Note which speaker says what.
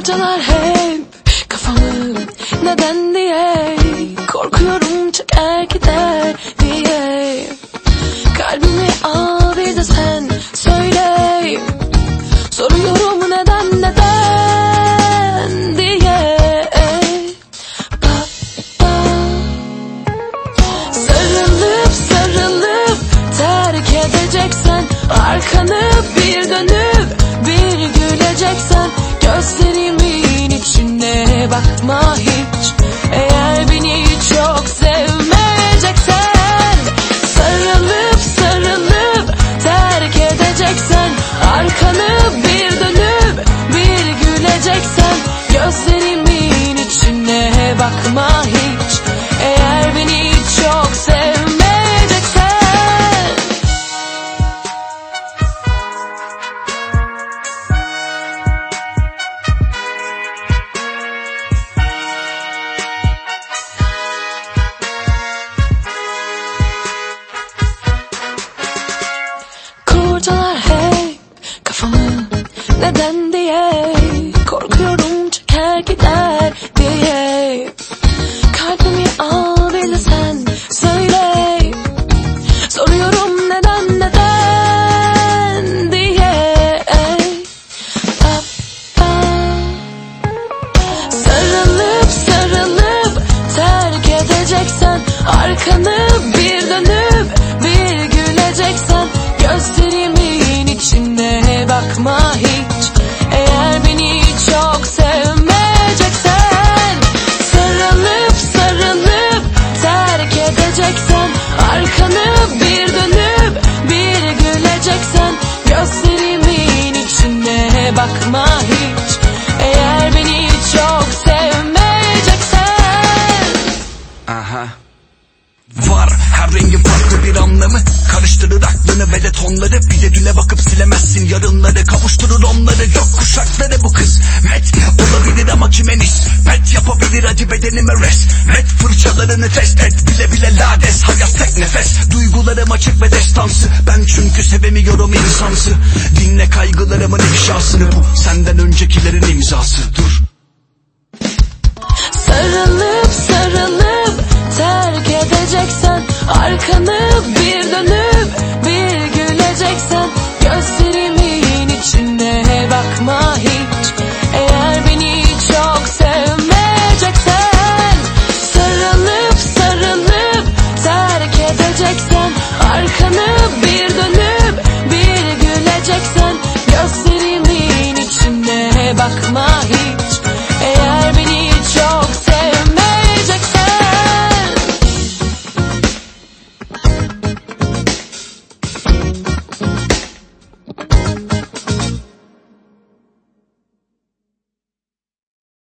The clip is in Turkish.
Speaker 1: Kurcalar hep kafamı neden diye Korkuyorum çeker gider diye Kalbimi al bir de sen söyle Soruyorum neden neden diye Ba, ba. Sarılıp sarılıp terk edeceksen Arkanı bakma hiç kafamı neden diye Korkuyorum çeker gider diye. Kalbimi al de sen söyle. Soruyorum neden neden diye. Ba, ba. Sarılıp sarılıp terk edeceksen Arkanı bir bakma hiç. Eğer beni çok sevmeyeceksen.
Speaker 2: Aha. Var. Her rengin farklı bir anlamı. Karıştırır aklını ve de tonları. Bir de düne bakıp silemezsin. Yarınları Kavuşturur onları. Gök kuşakları bu kız. Met olabilir ama kime nispet Yapabilir acı bedenime res Met fırçalarını test et. Bile bile lades. Hayat tek nefes. Duygularım açık ve destansı. Ben çünkü sevemiyorum insansı. Dinle kaygılarımın ifşasını. Bu senden öncekilerin imzası. Dur.
Speaker 1: Sarılıp sarılıp terk edeceksen Arkanı bir בך מהי